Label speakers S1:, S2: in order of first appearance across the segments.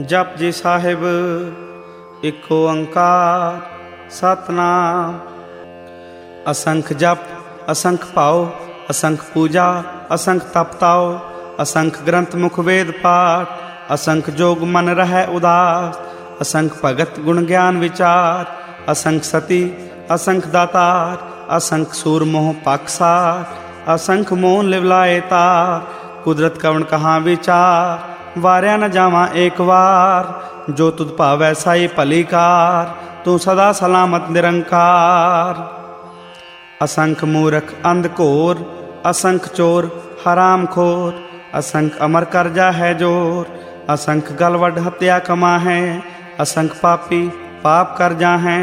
S1: ਜਪ ਜੀ ਸਾਹਿਬ ਇੱਕ ਓੰਕਾਰ ਸਤਨਾਮ ਅਸੰਖ ਜਪ ਅਸੰਖ ਭਾਉ ਅਸੰਖ ਪੂਜਾ ਅਸੰਖ ਤਪਤਾਉ ਅਸੰਖ ਗ੍ਰੰਥ ਮੁਖ ਵੇਦ ਪਾਠ ਅਸੰਖ ਜੋਗ ਮਨ ਰਹਿ ਉਦਾਸ ਅਸੰਖ ਭਗਤ ਗੁਣ ਗਿਆਨ ਵਿਚਾਰ ਅਸੰਖ ਸਤੀ ਅਸੰਖ ਦਾਤਾਰ ਅਸੰਖ ਸੂਰ ਮੋਹ ਪਕਸਾਰ ਅਸੰਖ ਮੋਨ ਲਿਵਲਾਏ ਤਾਰ ਕੁਦਰਤ ਕਵਣ ਕਹਾਂ ਵਿਚਾਰ वारिया न जावा एक बार जो तुद पावै साई भलीकार तू सदा सलामत निरंकार असंख मूरख अंधकोर असंख चोर हराम खोर असंख अमर कर जा है ज़ोर असंख गलवड हत्या कमा है असंख पापी पाप करजा है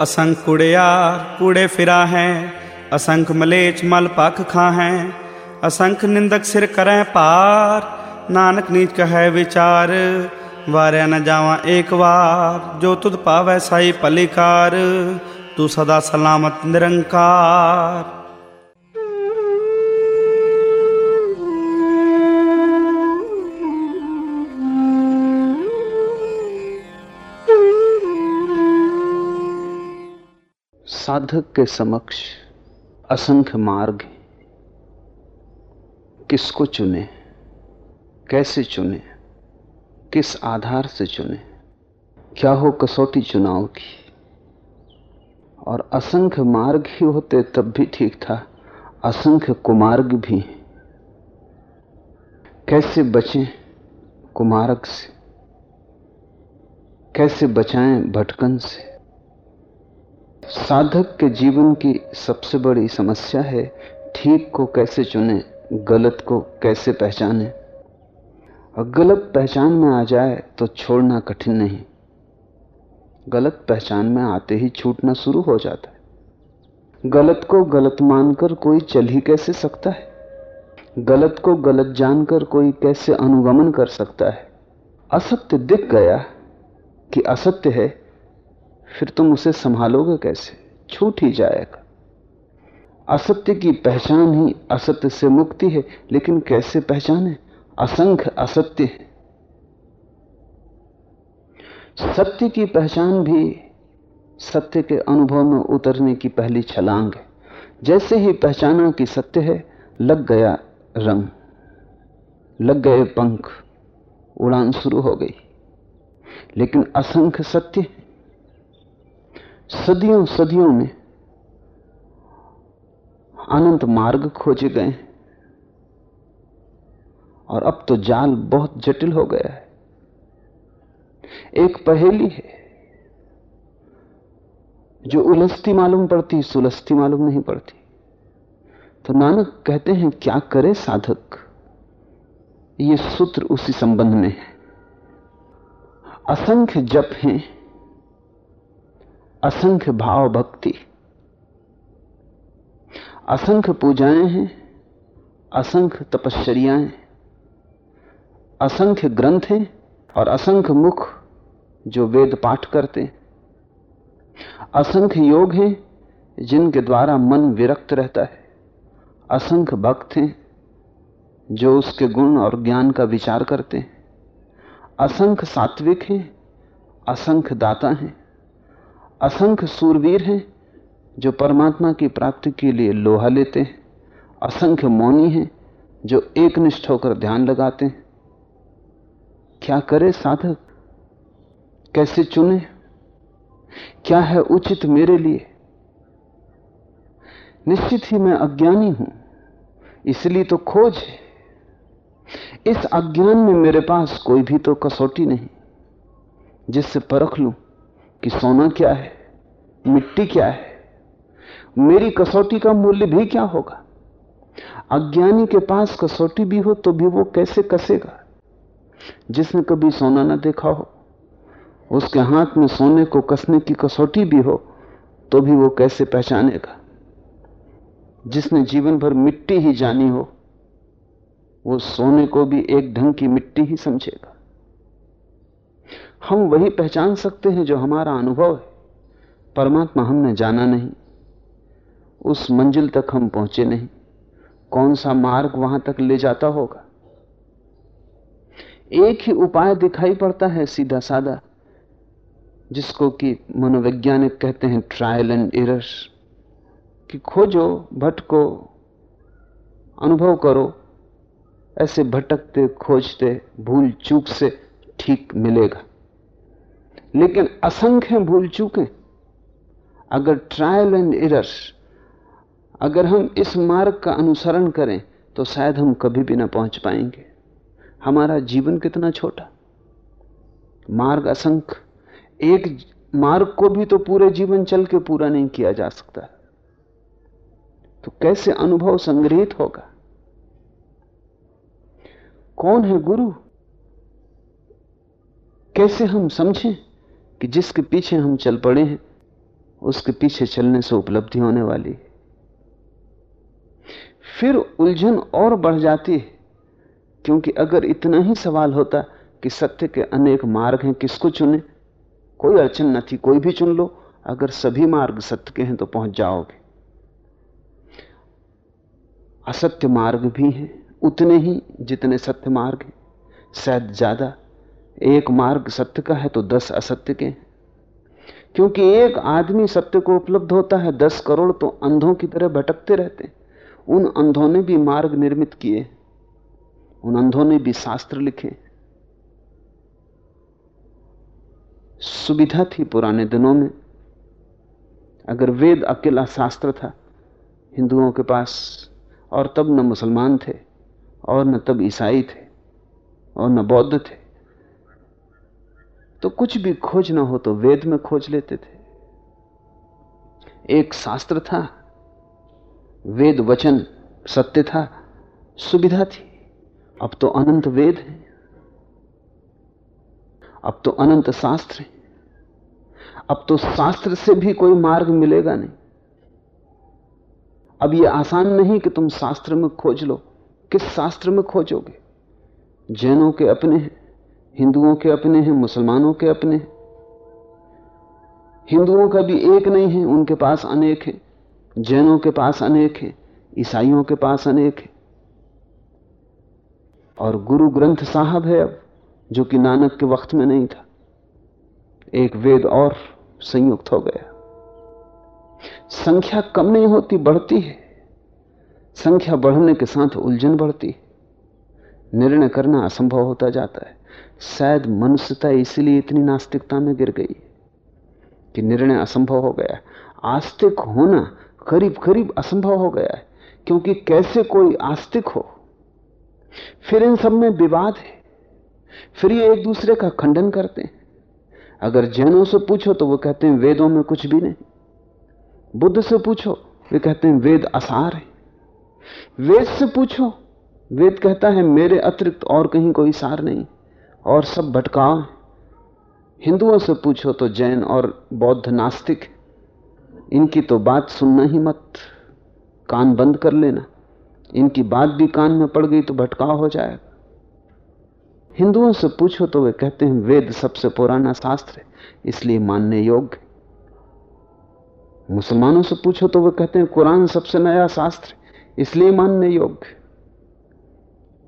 S1: असंख कुड़ियार कूड़े फिरा है असंख मलेच मल पख खा है असंख निंदक सिर करें पार नानक नीच कह विचार वारे न जावा एक बार जो तुद पावै साई पलिकार, तू सदा सलामत निरंकार।
S2: साधक के समक्ष असंख्य मार्ग किसको चुने? कैसे चुने? किस आधार से चुने? क्या हो कसौटी चुनाव की? और असंख्य मार्ग ही होते तब भी ठीक था। असंख्य कुमार्ग भी कैसे बचें कुमारक से? कैसे बचाएँ भटकन से? साधक के जीवन की सबसे बड़ी समस्या है, ठीक को कैसे चुने, गलत को कैसे पहचाने? गलत पहचान में आ जाए तो छोड़ना कठिन नहीं। गलत पहचान में आते ही छूटना शुरू हो जाता है। गलत को गलत मानकर कोई चल ही कैसे सकता है? गलत को गलत जानकर कोई कैसे अनुगमन कर सकता है? असत्य दिख गया कि असत्य है, फिर तुम उसे संभालोगे कैसे? छूट ही जाएगा। असत्य की पहचान ही असत्य से मुक्ति है, लेकिन कैसे पहचाने? असंख्य असत्य है। सत्य की पहचान भी सत्य के अनुभव में उतरने की पहली छलांग है। जैसे ही पहचाना कि सत्य है, लग गया रंग, लग गए पंख, उड़ान शुरू हो गई। लेकिन असंख्य सत्य सदियों सदियों में अनंत मार्ग खोजे गए और अब तो जाल बहुत जटिल हो गया है। एक पहेली है, जो उलझती मालूम पड़ती, सुलझती मालूम नहीं पड़ती। तो नानक कहते हैं, क्या करे साधक? ये सूत्र उसी संबंध में है। असंख्य जप हैं, असंख्य भाव भक्ति, असंख्य पूजाएँ हैं, असंख्य तपश्चर्याएँ असंख्य ग्रंथ हैं और असंख्य मुख जो वेद पाठ करते असंख्य योग हैं जिनके द्वारा मन विरक्त रहता है। असंख्य भक्त हैं जो उसके गुण और ज्ञान का विचार करते हैं। असंख्य सात्विक हैं, असंख्य दाता हैं। असंख्य सूरवीर हैं जो परमात्मा की प्राप्ति के लिए लोहा लेते हैं। असंख्य मौनी हैं जो एक निष्ठ होकर ध्यान लगाते हैं। क्या करे साधक? कैसे चुने? क्या है उचित मेरे लिए? निश्चित ही मैं अज्ञानी हूँ, इसलिए तो खोज है। इस अज्ञान में मेरे पास कोई भी तो कसौटी नहीं, जिससे परख लूँ कि सोना क्या है, मिट्टी क्या है। मेरी कसौटी का मूल्य भी क्या होगा? अज्ञानी के पास कसौटी भी हो तो भी वो कैसे कसेगा? जिसने कभी सोना ना देखा हो, उसके हाथ में सोने को कसने की कसौटी भी हो तो भी वो कैसे पहचानेगा? जिसने जीवन भर मिट्टी ही जानी हो, वो सोने को भी एक ढंग की मिट्टी ही समझेगा। हम वही पहचान सकते हैं जो हमारा अनुभव है। परमात्मा हमने जाना नहीं। उस मंजिल तक हम पहुँचे नहीं। कौन सा मार्ग वहाँ तक ले जाता होगा? एक ही उपाय दिखाई पड़ता है सीधा साधा, जिसको कि मनोवैज्ञानिक कहते हैं ट्रायल एंड एरर कि खोजो, भटको, अनुभव करो, ऐसे भटकते, खोजते, भूल चूक से ठीक मिलेगा। लेकिन असंख्य भूल चूकें। अगर ट्रायल एंड एरर अगर हम इस मार्ग का अनुसरण करें तो शायद हम कभी भी ना पहुँच पाएँगे। हमारा जीवन कितना छोटा? मार्ग असंख्य एक मार्ग को भी तो पूरे जीवन चल के पूरा नहीं किया जा सकता। तो कैसे अनुभव संग्रहित होगा? कौन है गुरु? कैसे हम समझें कि जिसके पीछे हम चल पड़े हैं, उसके पीछे चलने से उपलब्धि होने वाली है? फिर उलझन और बढ़ जाती है। क्योंकि अगर इतना ही सवाल होता कि सत्य के अनेक मार्ग हैं, किसको चुने? कोई अड़चन न थी, कोई भी चुन लो। अगर सभी मार्ग सत्य के हैं तो पहुँच जाओगे। असत्य मार्ग भी हैं, उतने ही जितने सत्य मार्ग हैं। शायद ज़्यादा। एक मार्ग सत्य का है तो दस असत्य के हैं। क्योंकि एक आदमी सत्य को उपलब्ध होता है, दस करोड़ तो अंधों की तरह भटकते रहते हैं। उन अंधों ने भी मार्ग निर्मित किए। उन अंधों ने भी शास्त्र लिखे। सुविधा थी पुराने दिनों में। अगर वेद अकेला शास्त्र था, हिंदुओं के पास और तब न मुसलमान थे, और न तब ईसाई थे, और न बौद्ध थे। तो कुछ भी खोज ना हो तो वेद में खोज लेते थे। एक शास्त्र था, वेद वचन सत्य था, सुविधा थी। अब तो अनंत वेद है। अब तो अनंत शास्त्र है। अब तो शास्त्र से भी कोई मार्ग मिलेगा नहीं। अब यह आसान नहीं कि तुम शास्त्र में खोज लो। किस शास्त्र में खोजोगे? जैनों के अपने हैं, हिंदुओं के अपने हैं, मुसलमानों के अपने हैं। हिंदुओं का भी एक नहीं है, उनके पास अनेक है। जैनों के पास अनेक है, ईसाइयों के पास अनेक है। और गुरु ग्रंथ साहब है अब, जो कि नानक के वक्त में नहीं था। एक वेद और संयुक्त हो गया। संख्या कम नहीं होती, बढ़ती है। संख्या बढ़ने के साथ उलझन बढ़ती है। निर्णय करना असंभव होता जाता है। शायद मनुष्यता इसलिए इतनी नास्तिकता में गिर गई कि निर्णय असंभव हो गया। आस्तिक होना करीब करीब असंभव हो गया है, क्योंकि कैसे कोई आस्तिक हो? फिर इन सब में विवाद है। फिर ये एक दूसरे का खंडन करते हैं। अगर जैनों से पूछो तो वो कहते हैं, वेदों में कुछ भी नहीं। बुद्ध से पूछो, वे कहते हैं, वेद असार है। वेद से पूछो, वेद कहता है, मेरे अतिरिक्त और कहीं कोई सार नहीं, और सब भटकाव है। हिंदुओं से पूछो तो जैन और बौद्ध नास्तिक इनकी तो बात सुनना ही मत, कान बंद कर लेना। इनकी बात भी कान में पड़ गई तो भटकाव हो जाएगा। हिंदुओं से पूछो तो वे कहते हैं, वेद सबसे पुराना शास्त्र है, इसलिए मानने योग्य मुसलमानों से पूछो तो वे कहते हैं, कुरान सबसे नया शास्त्र इसलिए मानने योग्य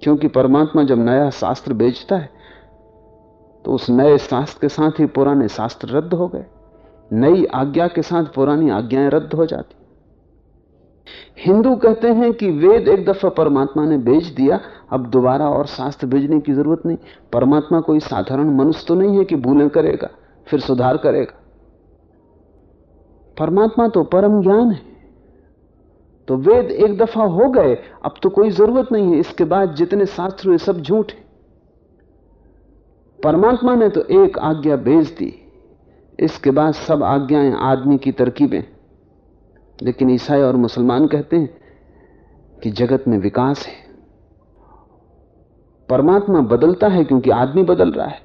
S2: क्योंकि परमात्मा जब नया शास्त्र बेचता है तो उस नए शास्त्र के साथ ही पुराने शास्त्र रद्द हो गए। नई आज्ञा के साथ पुरानी आज्ञाएँ रद्द हो जाती। हिंदू कहते हैं कि वेद एक दफ़ा परमात्मा ने बेच दिया, अब दोबारा और शास्त्र भेजने की ज़रूरत नहीं। परमात्मा कोई साधारण मनुष्य तो नहीं है कि भूलें करेगा, फिर सुधार करेगा। परमात्मा तो परम ज्ञान है। तो वेद एक दफ़ा हो गए, अब तो कोई ज़रूरत नहीं है, इसके बाद जितने शास्त्र हुए सब झूठ है। परमात्मा ने तो एक आज्ञा भेज दी, इसके बाद सब आज्ञाएँ आदमी की तरकीबें। लेकिन ईसाई और मुसलमान कहते हैं कि जगत में विकास है। परमात्मा बदलता है क्योंकि आदमी बदल रहा है।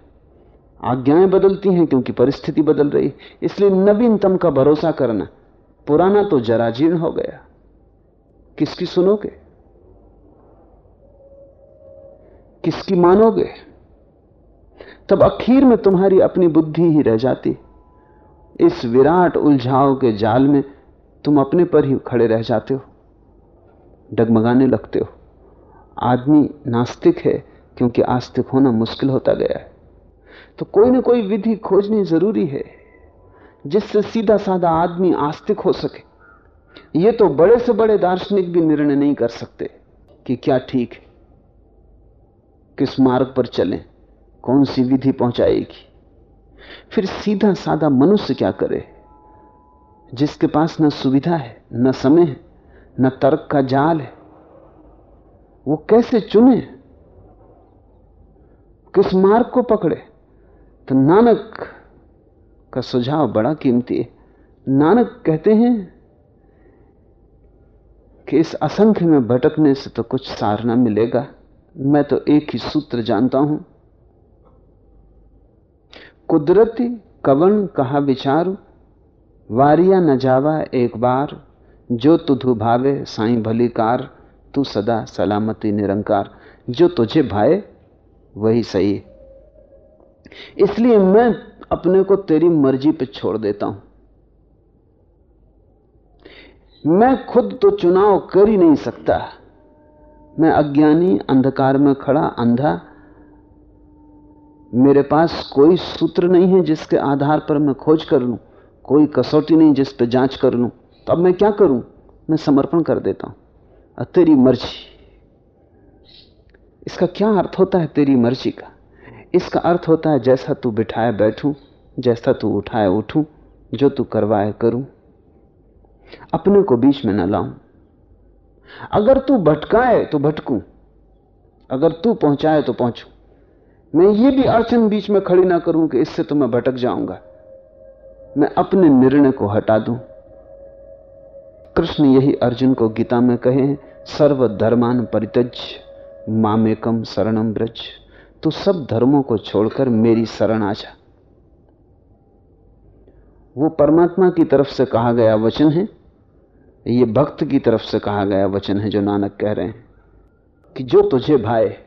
S2: आज्ञाएँ बदलती हैं क्योंकि परिस्थिति बदल रही है। इसलिए नवीनतम का भरोसा करना पुराना तो जराजीर्ण हो गया। किसकी सुनोगे? किसकी मानोगे? तब अखीर में तुम्हारी अपनी बुद्धि ही रह जाती। इस विराट उलझाव के जाल में तुम अपने पर ही खड़े रह जाते हो। डगमगाने लगते हो। आदमी नास्तिक है, क्योंकि आस्तिक होना मुश्किल होता गया है। तो कोई ना कोई विधि खोजनी ज़रूरी है, जिससे सीधा साधा आदमी आस्तिक हो सके। ये तो बड़े से बड़े दार्शनिक भी निर्णय नहीं कर सकते कि क्या ठीक है। किस मार्ग पर चलें, कौन सी विधि पहुंचाएगी। फिर सीधा साधा मनुष्य क्या करे? जिसके पास न सुविधा है, न समय है, न तर्क का जाल है, वो कैसे चुने? किस मार्ग को पकड़े? तो नानक का सुझाव बड़ा कीमती है। नानक कहते हैं कि इस असंख्य में भटकने से तो कुछ सार ना मिलेगा। मैं तो एक ही सूत्र जानता हूँ। कुदरती कवन कहा विचार वारिया न जावा एक बार, जो तुधु भावे साई भली कार, तू सदा सलामती निरंकार। जो तुझे भाए, वही सही। इसलिए मैं अपने को तेरी मर्ज़ी पे छोड़ देता हूँ। मैं खुद तो चुनाव कर ही नहीं सकता। मैं अज्ञानी, अंधकार में खड़ा, अंधा। मेरे पास कोई सूत्र नहीं है जिसके आधार पर मैं खोज कर लूँ। कोई कसौटी नहीं जिस पर जाँच कर लूँ। तो अब मैं क्या करूँ? मैं समर्पण कर देता हूँ। तेरी मर्ज़ी। इसका क्या अर्थ होता है तेरी मर्ज़ी का? इसका अर्थ होता है जैसा तू बिठाए बैठूं, जैसा तू उठाए उठूं, जो तू करवाए करूँ। अपने को बीच में न लाऊं। अगर तू भटकाए तो भटकूं। अगर तू पहुँचाए तो पहुंचू। मैं ये भी अड़चन बीच में खड़ी ना करूँ कि इससे तो मैं भटक जाऊँगा। मैं अपने निर्णय को हटा दूँ। कृष्ण यही अर्जुन को गीता में कहे सर्व धर्मान परितज मामेकम शरणम ब्रज तू सब धर्मों को छोड़कर मेरी शरण आ जा। वो परमात्मा की तरफ़ से कहा गया वचन है। ये भक्त की तरफ़ से कहा गया वचन है जो नानक कह रहे हैं कि जो तुझे भाए,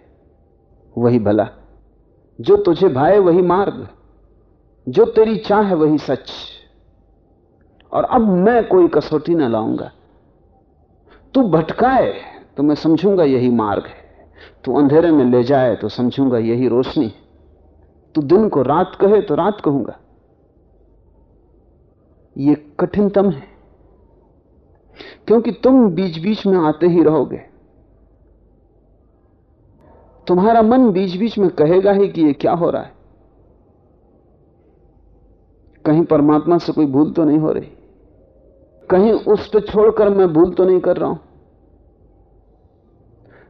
S2: वही भला। जो तुझे भाए, वही मार्ग। जो तेरी चाह है वही सच। और अब मैं कोई कसौटी ना लाऊँगा। तू भटकाए तो मैं समझूँगा यही मार्ग है। तू अंधेरे में ले जाए तो समझूँगा यही रोशनी। तू दिन को रात कहे तो रात कहूँगा। ये कठिनतम है। क्योंकि तुम बीच बीच में आते ही रहोगे। तुम्हारा मन बीच बीच में कहेगा ही कि ये क्या हो रहा है। कहीं परमात्मा से कोई भूल तो नहीं हो रही। कहीं उस पर छोड़कर मैं भूल तो नहीं कर रहा हूँ।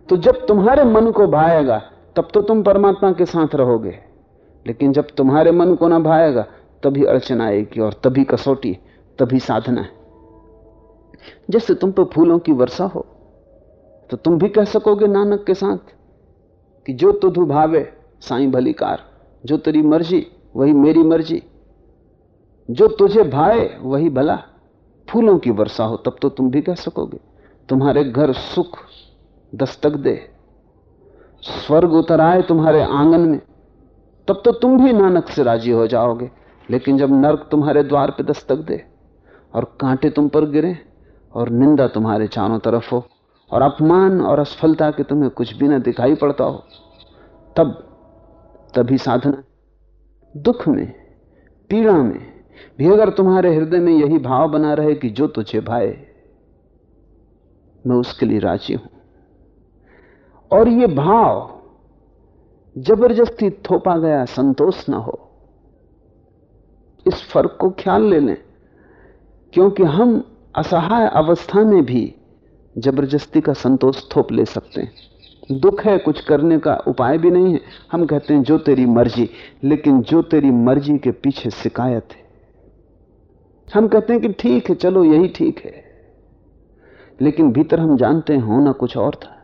S2: तो जब तुम्हारे मन को भाएगा, तब तो तुम परमात्मा के साथ रहोगे। लेकिन जब तुम्हारे मन को ना भाएगा, तभी अड़चन आएगी और तभी कसौटी, तभी साधना है। जैसे तुम पर फूलों की वर्षा हो तो तुम भी कह सकोगे नानक के साथ कि जो तुधु भावे, साई भली कार जो तेरी मर्ज़ी, वही मेरी मर्ज़ी। जो तुझे भाए, वही भला। फूलों की वर्षा हो, तब तो तुम भी कह सकोगे। तुम्हारे घर सुख दस्तक दे। स्वर्ग उतर आए तुम्हारे आँगन में, तब तो तुम भी नानक से राज़ी हो जाओगे। लेकिन जब नर्क तुम्हारे द्वार पे दस्तक दे, और कांटे तुम पर गिरे, और निंदा तुम्हारे चारों तरफ़ हो, और अपमान और असफलता के तुम्हें कुछ भी ना दिखाई पड़ता हो, तब, तभी साधना। दुख में, पीड़ा में भी अगर तुम्हारे हृदय में यही भाव बना रहे कि जो तुझे भाए, मैं उसके लिए राज़ी हूँ। और ये भाव ज़बरदस्ती थोपा गया संतोष ना हो, इस फ़र्क को ख्याल ले लें, क्योंकि हम असहाय अवस्था में भी ज़बरदस्ती का संतोष थोप ले सकते हैं। दुख है कुछ करने का उपाय भी नहीं है। हम कहते हैं, जो तेरी मर्ज़ी। लेकिन जो तेरी मर्ज़ी के पीछे शिकायत है। हम कहते हैं कि ठीक है, चलो यही ठीक है। लेकिन भीतर हम जानते हैं होना कुछ और था।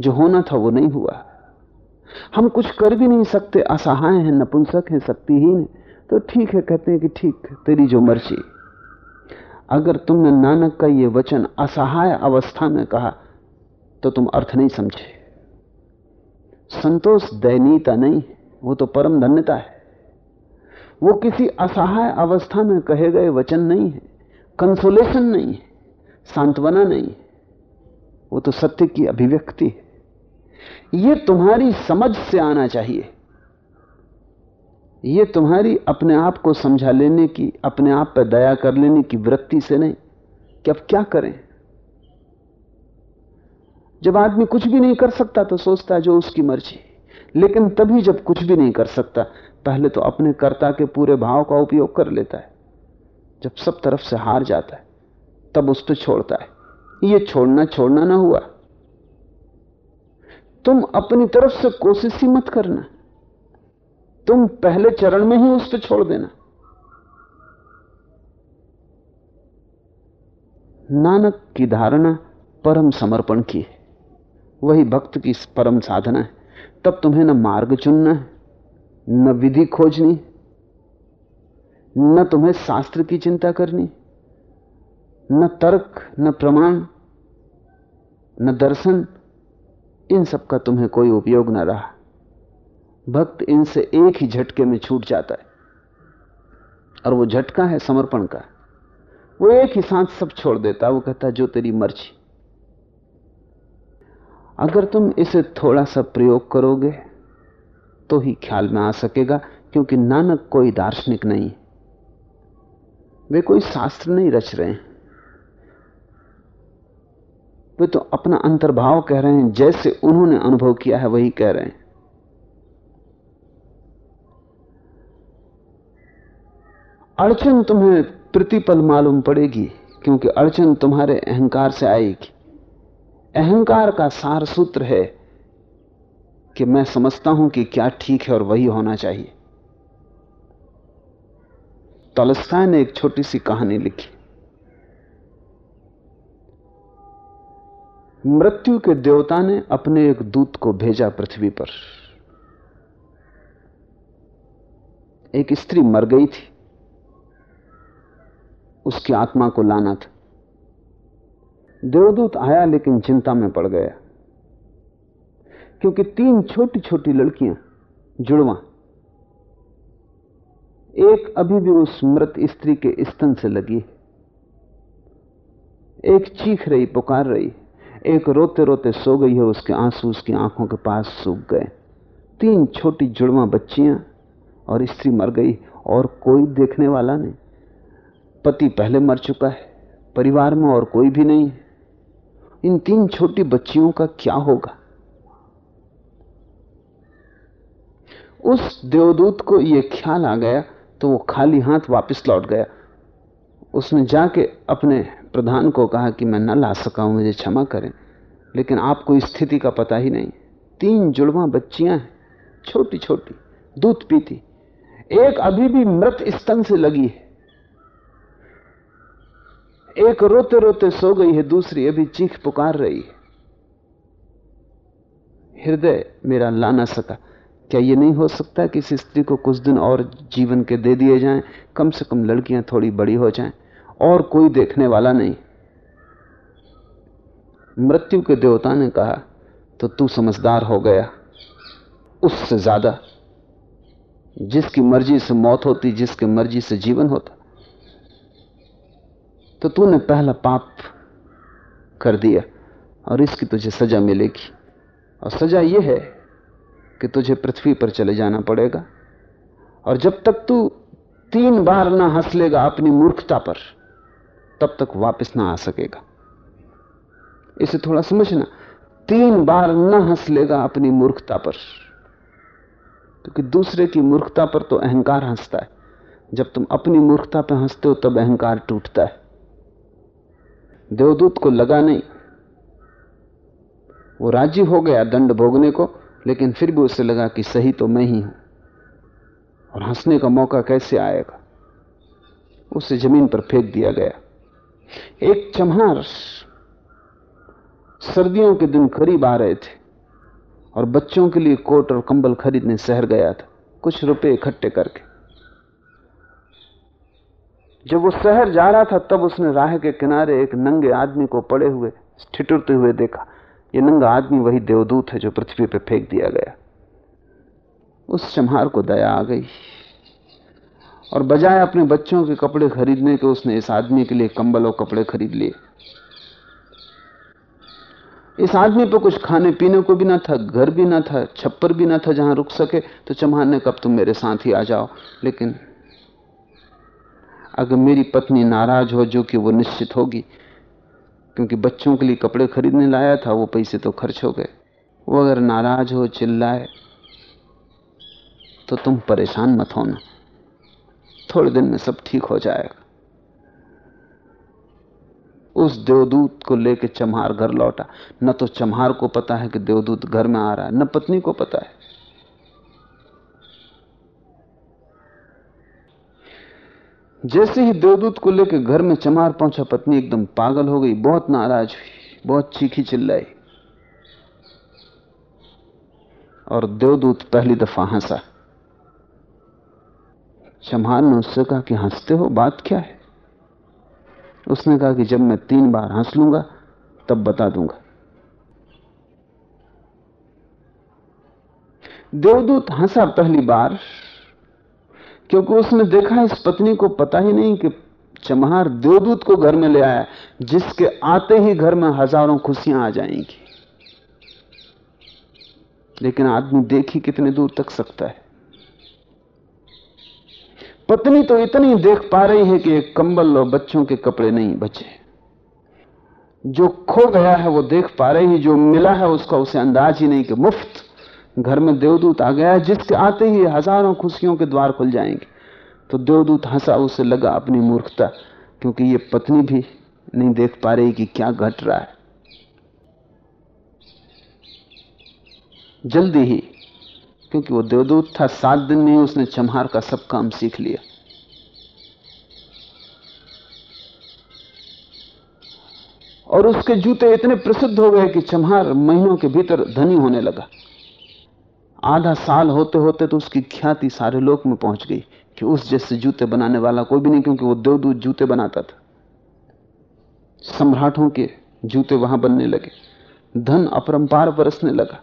S2: जो होना था वो नहीं हुआ। हम कुछ कर भी नहीं सकते, असहाय हैं, नपुंसक हैं, शक्तिहीन तो ठीक है, कहते हैं कि ठीक तेरी जो मर्ज़ी। अगर तुमने नानक का ये वचन असहाय अवस्था में कहा तो तुम अर्थ नहीं समझे। संतोष दयनीयता नहीं वो तो परम धन्यता है। वो किसी असहाय अवस्था में कहे गए वचन नहीं है कंसोलेशन नहीं है, सांत्वना नहीं है। वो तो सत्य की अभिव्यक्ति है। यह तुम्हारी समझ से आना चाहिए। यह तुम्हारी अपने आप को समझा लेने की, अपने आप पर दया कर लेने की वृत्ति से नहीं, कि अब क्या करें? जब आदमी कुछ भी नहीं कर सकता तो सोचता है जो उसकी मर्ज़ी। लेकिन तभी जब कुछ भी नहीं कर सकता, पहले तो अपने कर्ता के पूरे भाव का उपयोग कर लेता है। जब सब तरफ़ से हार जाता है, तब उस पर छोड़ता है। ये छोड़ना छोड़ना ना हुआ। तुम अपनी तरफ़ से कोशिश ही मत करना। तुम पहले चरण में ही उस पर छोड़ देना। नानक की धारणा परम समर्पण की है। वही भक्त की परम साधना है। तब तुम्हें न मार्ग चुनना है, न विधि खोजनी, न तुम्हें शास्त्र की चिंता करनी, न तर्क, न प्रमाण, न दर्शन, इन सब का तुम्हें कोई उपयोग न रहा। भक्त इनसे एक ही झटके में छूट जाता है, और वो झटका है समर्पण का। वो एक ही साथ सब छोड़ देता है वो कहता है जो तेरी मर्ज़ी। अगर तुम इसे थोड़ा सा प्रयोग करोगे तो ही ख्याल में आ सकेगा, क्योंकि नानक कोई दार्शनिक नहीं वे कोई शास्त्र नहीं रच रहे हैं। वे तो अपना अंतर्भाव कह रहे हैं, जैसे उन्होंने अनुभव किया है, वही कह रहे हैं। अड़चन तुम्हें प्रतिपल मालूम पड़ेगी, क्योंकि अड़चन तुम्हारे अहंकार से आएगी। अहंकार का सार सूत्र है कि मैं समझता हूँ कि क्या ठीक है और वही होना चाहिए। तलस्ताय ने एक छोटी सी कहानी लिखी। मृत्यु के देवता ने अपने एक दूत को भेजा पृथ्वी पर। एक स्त्री मर गई थी। उसकी आत्मा को लाना था। देवदूत आया लेकिन चिंता में पड़ गया। क्योंकि तीन छोटी छोटी लड़कियाँ, जुड़वा। एक अभी भी उस मृत स्त्री के स्तन से लगी। एक चीख रही, पुकार रही। एक रोते रोते सो गई है, उसके आँसू उसकी आँखों के पास सूख गए। तीन छोटी जुड़वा बच्चियाँ और स्त्री मर गई और कोई देखने वाला नहीं। पति पहले मर चुका है, परिवार में और कोई भी नहीं है। इन तीन छोटी बच्चियों का क्या होगा? उस देवदूत को यह ख्याल आ गया तो वो खाली हाथ वापस लौट गया। उसने जाके अपने प्रधान को कहा कि मैं न ला सका हूँ, मुझे क्षमा करें, लेकिन आपको स्थिति का पता ही नहीं। तीन जुड़वा बच्चियाँ हैं छोटी छोटी दूध पीती। एक अभी भी मृत स्तन से लगी है। एक रोते रोते सो गई है, दूसरी अभी चीख पुकार रही है। हृदय मेरा ला ना सका। क्या ये नहीं हो सकता कि इस स्त्री को कुछ दिन और जीवन के दे दिए जाएँ? कम से कम लड़कियाँ थोड़ी बड़ी हो जाएँ, और कोई देखने वाला नहीं। मृत्यु के देवता ने कहा तो तू समझदार हो गया। उससे ज़्यादा जिसकी मर्ज़ी से मौत होती, जिसकी मर्ज़ी से जीवन होता तो तूने पहला पाप कर दिया और इसकी तुझे सजा मिलेगी। और सजा यह है कि तुझे पृथ्वी पर चले जाना पड़ेगा। और जब तक तू तीन बार ना हंस लेगा अपनी मूर्खता पर, तब तक वापस ना आ सकेगा। इसे थोड़ा समझना, तीन बार ना हंस लेगा अपनी मूर्खता पर। क्योंकि तो दूसरे की मूर्खता पर तो अहंकार हंसता है। जब तुम अपनी मूर्खता पर हँसते हो, तब अहंकार टूटता है। देवदूत को लगा नहीं। वो राज़ी हो गया दंड भोगने को, लेकिन फिर भी उसे लगा कि सही तो मैं ही हूँ। और हंसने का मौका कैसे आएगा? उसे ज़मीन पर फेंक दिया गया। एक चम्हार सर्दियों के दिन करीब आ रहे थे, और बच्चों के लिए कोट और कंबल खरीदने शहर गया था, कुछ रुपए इकट्ठे करके। जब वो शहर जा रहा था, तब उसने राह के किनारे एक नंगे आदमी को पड़े हुए, ठिठुरते हुए देखा। ये नंगा आदमी वही देवदूत है जो पृथ्वी पर फेंक दिया गया। उस चम्हार को दया आ गई। और बजाय अपने बच्चों के कपड़े खरीदने के, उसने इस आदमी के लिए कंबल और कपड़े खरीद लिए। इस आदमी पर कुछ खाने पीने को भी ना था, घर भी ना था, छप्पर भी ना था जहाँ रुक सके तो चम्हार ने कब तुम मेरे साथ ही आ जाओ। लेकिन अगर मेरी पत्नी नाराज़ हो, जो कि वो निश्चित होगी, क्योंकि बच्चों के लिए कपड़े खरीदने लाया था, वो पैसे तो खर्च हो गए। वो अगर नाराज़ हो, चिल्लाए तो तुम परेशान मत होना। थोड़े दिन में सब ठीक हो जाएगा। उस देवदूत को लेकर चमहार घर लौटा। न तो चमहार को पता है कि देवदूत घर में आ रहा है, न पत्नी को पता है। जैसे ही देवदूत को लेकर घर में चमार पहुँचा, पत्नी एकदम पागल हो गई, बहुत नाराज़ हुई, बहुत चीखी चिल्लाई। और देवदूत पहली दफ़ा हंसा। चमार ने उससे कहा कि हँसते हो, बात क्या है? उसने कहा कि जब मैं तीन बार हंस लूँगा, तब बता दूँगा। देवदूत हंसा पहली बार क्योंकि उसने देखा इस पत्नी को पता ही नहीं कि चमहार देवदूत को घर में ले आया, जिसके आते ही घर में हज़ारों खुशियाँ आ जाएँगी। लेकिन आदमी देख ही कितने दूर तक सकता है। पत्नी तो इतनी देख पा रही है कि एक कंबल और बच्चों के कपड़े नहीं बचे। जो खो गया है वो देख पा रही है, जो मिला है उसका उसे अंदाज ही नहीं कि मुफ़्त घर में देवदूत आ गया जिसके आते ही हज़ारों खुशियों के द्वार खुल जाएँगे। तो देवदूत हंसा उसे लगा अपनी मूर्खता, क्योंकि ये पत्नी भी नहीं देख पा रही कि क्या घट रहा है। जल्दी ही, क्योंकि वो देवदूत था, सात दिन में उसने चमहार का सब काम सीख लिया। और उसके जूते इतने प्रसिद्ध हो गए कि चमहार महीनों के भीतर धनी होने लगा। आधा साल होते होते तो उसकी ख्याति सारे लोक में पहुँच गई कि उस जैसे जूते बनाने वाला कोई भी नहीं, क्योंकि वो देवदूत जूते बनाता था। सम्राटों के जूते वहाँ बनने लगे। धन अपरंपार बरसने लगा।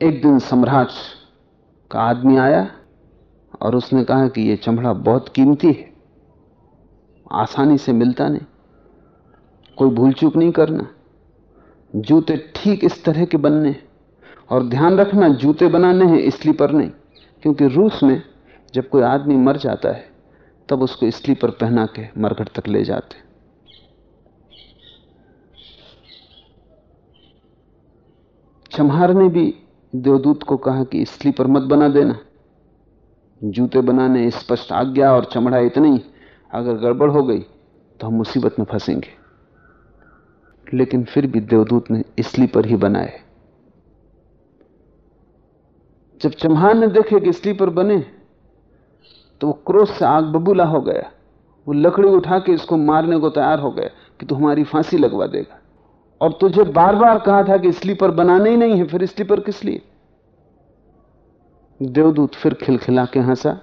S2: एक दिन सम्राट का आदमी आया और उसने कहा कि यह चमड़ा बहुत कीमती है, आसानी से मिलता नहीं। कोई भूल चूक नहीं करना। जूते ठीक इस तरह के बनने और ध्यान रखना, जूते बनाने हैं स्लीपर नहीं, क्योंकि रूस में जब कोई आदमी मर जाता है, तब उसको स्लीपर पहना के मरघट तक ले जाते चम्हार ने भी देवदूत को कहा कि स्लीपर मत बना देना। जूते बनाने, स्पष्ट आज्ञा और चमड़ा इतनी, अगर गड़बड़ हो गई तो हम मुसीबत में फंसेंगे। लेकिन फिर भी देवदूत ने स्लीपर ही बनाए। जब चम्हान ने देखे कि स्लीपर बने तो वो क्रोध से आग बबूला हो गया। वो लकड़ी उठा के इसको मारने को तैयार हो गया कि तू हमारी फांसी लगवा देगा। और तुझे बार बार कहा था कि स्लीपर बनाने ही नहीं है, फिर स्लीपर किस लिए? देवदूत फिर खिलखिला के हंसा।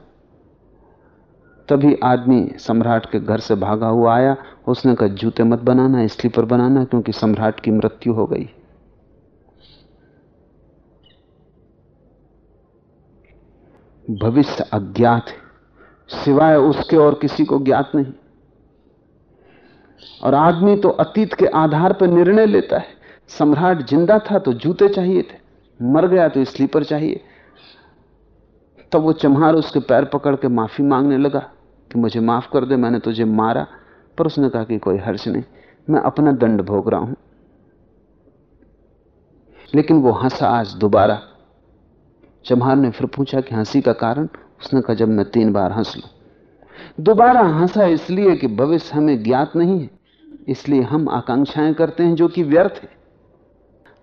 S2: तभी आदमी सम्राट के घर से भागा हुआ आया। उसने कहा, जूते मत बनाना, स्लीपर बनाना, क्योंकि सम्राट की मृत्यु हो गई। भविष्य अज्ञात है। सिवाय उसके और किसी को ज्ञात नहीं। और आदमी तो अतीत के आधार पर निर्णय लेता है। सम्राट ज़िंदा था तो जूते चाहिए थे। मर गया तो स्लीपर चाहिए। तब वो चम्हार उसके पैर पकड़ के माफ़ी मांगने लगा। कि मुझे माफ़ कर दे, मैंने तुझे मारा। पर उसने कहा कि कोई हर्ष नहीं, मैं अपना दंड भोग रहा हूँ। लेकिन वो हंसा आज दोबारा। चम्हार ने फिर पूछा कि हँसी का कारण? उसने कहा, जब मैं तीन बार हंस लू। दोबारा हंसा इसलिए कि भविष्य हमें ज्ञात नहीं है। इसलिए हम आकांक्षाएँ करते हैं जो कि व्यर्थ है।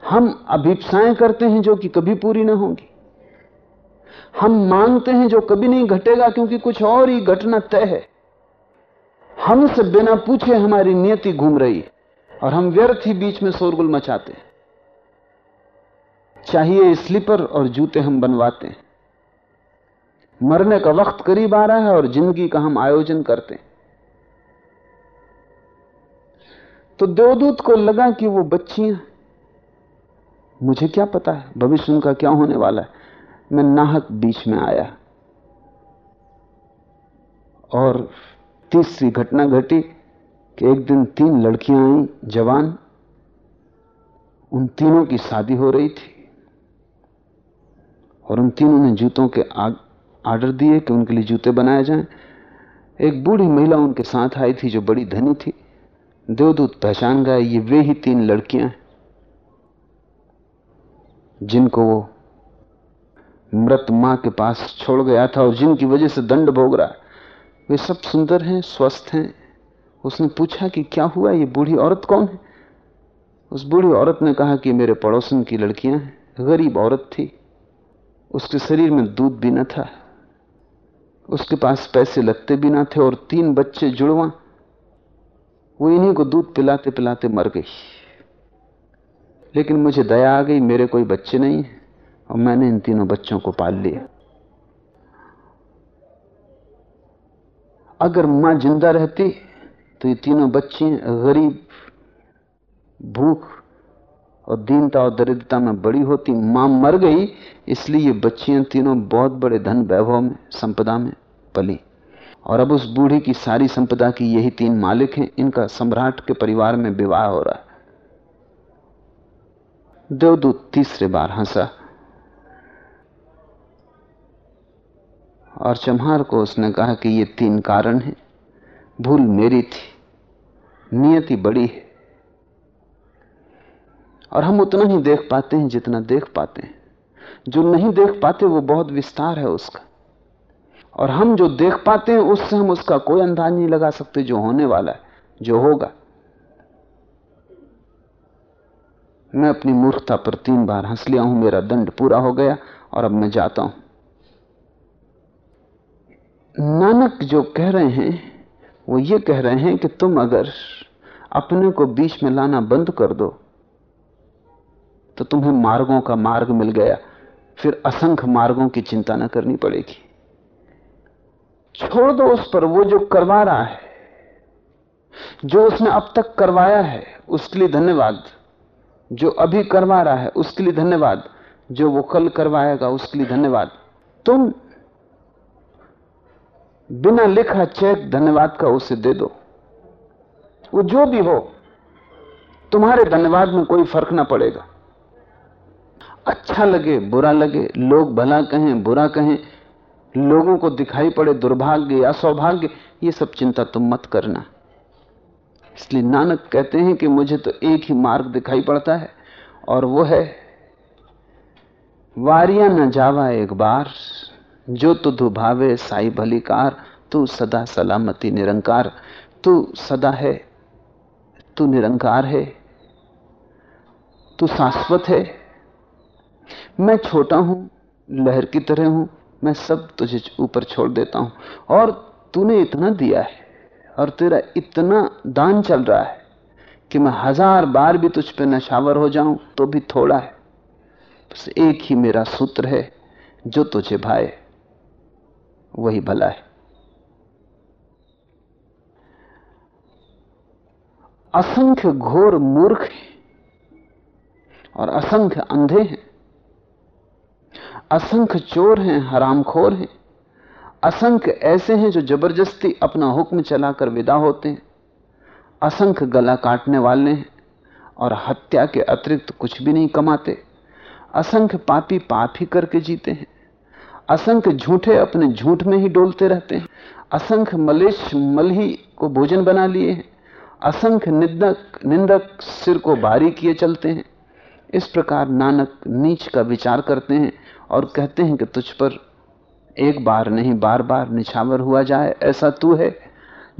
S2: हम अभिप्साएँ करते हैं जो कि कभी पूरी ना होंगी। हम मांगते हैं जो कभी नहीं घटेगा क्योंकि कुछ और ही घटना तय है। हमसे बिना पूछे हमारी नियति घूम रही और हम व्यर्थ ही बीच में शोरगुल मचाते हैं। चाहिए स्लीपर और जूते हम बनवाते हैं। मरने का वक्त करीब आ रहा है और ज़िंदगी का हम आयोजन करते हैं। तो देवदूत को लगा कि वो बच्चियाँ मुझे क्या पता है, भविष्य उनका क्या होने वाला है। मैं नाहक बीच में आया। और तीसरी घटना घटी कि एक दिन तीन लड़कियाँ आई, जवान। उन तीनों की शादी हो रही थी। और उन तीनों ने जूतों के आर्डर दिए कि उनके लिए जूते बनाए जाएँ। एक बूढ़ी महिला उनके साथ आई थी जो बड़ी धनी थी। देवदूत पहचान गए, ये वे ही तीन लड़कियाँ हैं, जिनको वो मृत माँ के पास छोड़ गया था और जिनकी वजह से दंड भोग रहा वे सब सुंदर हैं, स्वस्थ हैं। उसने पूछा कि क्या हुआ, ये बूढ़ी औरत कौन है? उस बूढ़ी औरत ने कहा कि मेरे पड़ोसन की लड़कियाँ हैं, गरीब औरत थी। उसके शरीर में दूध भी न था। उसके पास पैसे लगते भी ना थे और तीन बच्चे जुड़वा, वो इन्हीं को दूध पिलाते पिलाते मर गई। लेकिन मुझे दया आ गई, मेरे कोई बच्चे नहीं है। और मैंने इन तीनों बच्चों को पाल लिया। अगर माँ ज़िंदा रहती तो ये तीनों बच्चे गरीब, भूख और दीनता और दरिद्रता में बड़ी होती। माँ मर गई, इसलिए ये बच्चियाँ तीनों बहुत बड़े धन वैभव में, संपदा में पली। और अब उस बूढ़ी की सारी संपदा की यही तीन मालिक हैं, इनका सम्राट के परिवार में विवाह हो रहा है। देवदूत तीसरे बार हंसा। और चम्हार को उसने कहा कि ये तीन कारण हैं। भूल मेरी थी। नियति बड़ी है। और हम उतना ही देख पाते हैं जितना देख पाते हैं। जो नहीं देख पाते वो बहुत विस्तार है उसका। और हम जो देख पाते हैं, उससे हम उसका कोई अंदाज नहीं लगा सकते जो होने वाला है, जो होगा। मैं अपनी मूर्खता पर तीन बार हंस लिया हूँ, मेरा दंड पूरा हो गया और अब मैं जाता हूँ। नानक जो कह रहे हैं, वो ये कह रहे हैं कि तुम अगर अपने को बीच में लाना बंद कर दो तो तुम्हें मार्गों का मार्ग मिल गया। फिर असंख्य मार्गों की चिंता न करनी पड़ेगी। छोड़ दो उस पर, वो जो करवा रहा है, जो उसने अब तक करवाया है, उसके लिए धन्यवाद। जो अभी करवा रहा है, उसके लिए धन्यवाद। जो वो कल करवाएगा, उसके लिए धन्यवाद। तुम बिना लिखा चेक धन्यवाद का उसे दे दो। वो जो भी हो, तुम्हारे धन्यवाद में कोई फ़र्क ना पड़ेगा। अच्छा लगे, बुरा लगे, लोग भला कहें, बुरा कहें, लोगों को दिखाई पड़े दुर्भाग्य या सौभाग्य, ये सब चिंता तुम मत करना। इसलिए नानक कहते हैं कि मुझे तो एक ही मार्ग दिखाई पड़ता है, और वो है, वारिया न जावा एक बार। जो तुधु भावे साई भलीकार, तू सदा सलामती निरंकार, तू सदा है, तू निरंकार है, तू शाश्वत है। मैं छोटा हूँ, लहर की तरह हूँ, मैं सब तुझे ऊपर छोड़ देता हूँ, और तूने इतना दिया है, और तेरा इतना दान चल रहा है, कि मैं हज़ार बार भी तुझ पे नशावर हो जाऊँ तो भी थोड़ा है। बस एक ही मेरा सूत्र है, जो तुझे भाए। वही भला है। असंख्य घोर मूर्ख हैं और असंख्य अंधे हैं। असंख्य चोर हैं, हरामखोर हैं। असंख्य ऐसे हैं जो ज़बरदस्ती अपना हुक्म चलाकर विदा होते हैं। असंख्य गला काटने वाले हैं और हत्या के अतिरिक्त कुछ भी नहीं कमाते। असंख्य पापी पाप ही करके जीते हैं। असंख्य झूठे अपने झूठ में ही डोलते रहते हैं। असंख्य मलेश मलही को भोजन बना लिए हैं। असंख्य निंदक निंदक सिर को भारी किए चलते हैं। इस प्रकार नानक नीच का विचार करते हैं और कहते हैं कि तुझ पर एक बार नहीं बार बार निछावर हुआ जाए, ऐसा तू है।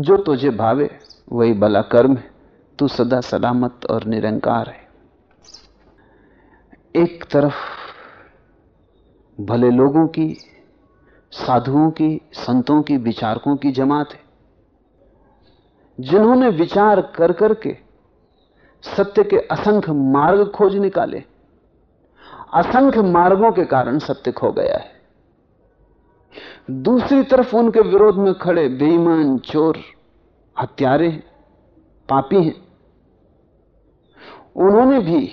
S2: जो तुझे भावे, वही भला कर्म है। तू सदा सलामत और निरंकार है। एक तरफ़ भले लोगों की, साधुओं की, संतों की, विचारकों की जमात है। जिन्होंने विचार कर करके सत्य के असंख्य मार्ग खोज निकाले, असंख्य मार्गों के कारण सत्य खो गया है। दूसरी तरफ़ उनके विरोध में खड़े बेईमान, चोर, हत्यारे पापी हैं। उन्होंने भी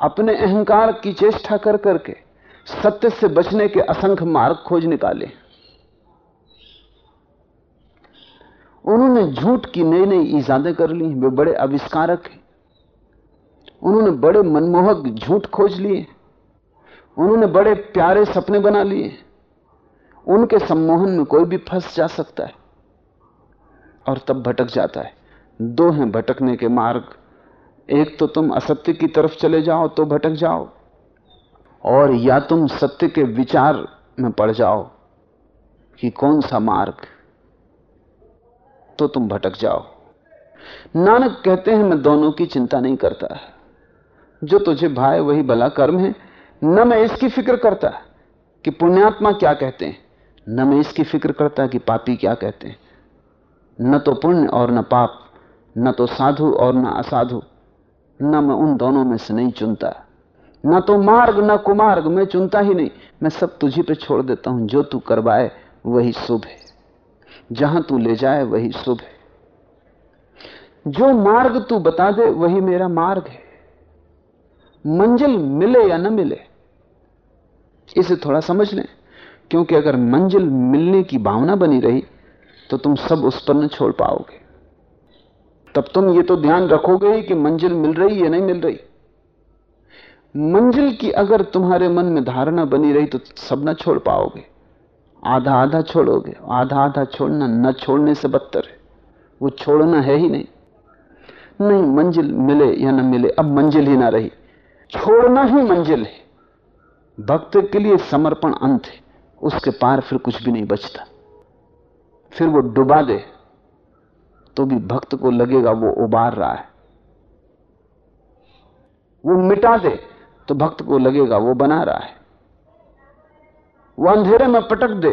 S2: अपने अहंकार की चेष्टा कर करके सत्य से बचने के असंख्य मार्ग खोज निकाले। उन्होंने झूठ की नई नई ईजादें कर ली, वे बड़े आविष्कारक हैं। उन्होंने बड़े मनमोहक झूठ खोज लिए। उन्होंने बड़े प्यारे सपने बना लिए। उनके सम्मोहन में कोई भी फंस जा सकता है। और तब भटक जाता है। दो हैं भटकने के मार्ग। एक तो तुम असत्य की तरफ़ चले जाओ तो भटक जाओ। और या तुम सत्य के विचार में पड़ जाओ कि कौन सा मार्ग तो तुम भटक जाओ। नानक कहते हैं, मैं दोनों की चिंता नहीं करता। जो तुझे भाई वही भला कर्म है। न मैं इसकी फ़िक्र करता कि पुण्यात्मा क्या कहते हैं। न मैं इसकी फ़िक्र करता कि पापी क्या कहते हैं। न तो पुण्य और न पाप, न तो साधु और न असाधु। न मैं उन दोनों में से नहीं चुनता। न तो मार्ग, न कुमार्ग, मैं चुनता ही नहीं। मैं सब तुझी पे छोड़ देता हूँ, जो तू करवाए, वही शुभ है। जहाँ तू ले जाए, वही शुभ है। जो मार्ग तू बता दे, वही मेरा मार्ग है। मंजिल मिले या न मिले, इसे थोड़ा समझ लें। क्योंकि अगर मंजिल मिलने की भावना बनी रही तो तुम सब उस पर न छोड़ पाओगे। तब तुम ये तो ध्यान रखोगे ही कि मंजिल मिल रही है नहीं मिल रही। मंजिल की अगर तुम्हारे मन में धारणा बनी रही तो सब ना छोड़ पाओगे। आधा आधा छोड़ोगे। आधा आधा छोड़ना न छोड़ने से बदतर है। वो छोड़ना है ही नहीं। नहीं मंजिल मिले या न मिले, अब मंजिल ही ना रही। छोड़ना ही मंजिल है। भक्त के लिए समर्पण अंत है। उसके पार फिर कुछ भी नहीं बचता। फिर वो डुबा दे। तो भी भक्त को लगेगा वो उबार रहा है। वो मिटा दे। तो भक्त को लगेगा, वो बना रहा है। वो अंधेरे में पटक दे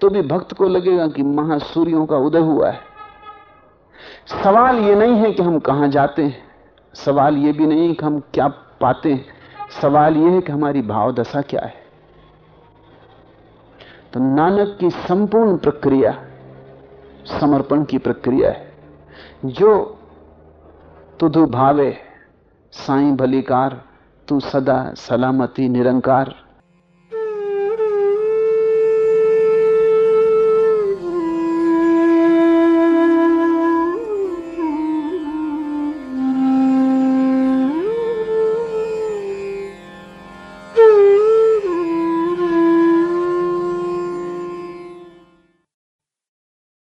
S2: तो भी भक्त को लगेगा कि महासूर्यों का उदय हुआ है। सवाल ये नहीं है कि हम कहाँ जाते हैं, सवाल ये भी नहीं कि हम क्या पाते हैं, सवाल यह है कि हमारी भाव दशा क्या है। तो नानक की संपूर्ण प्रक्रिया, समर्पण की प्रक्रिया है। जो तुधु भावे, साई भलीकार तू सदा सलामती निरंकार।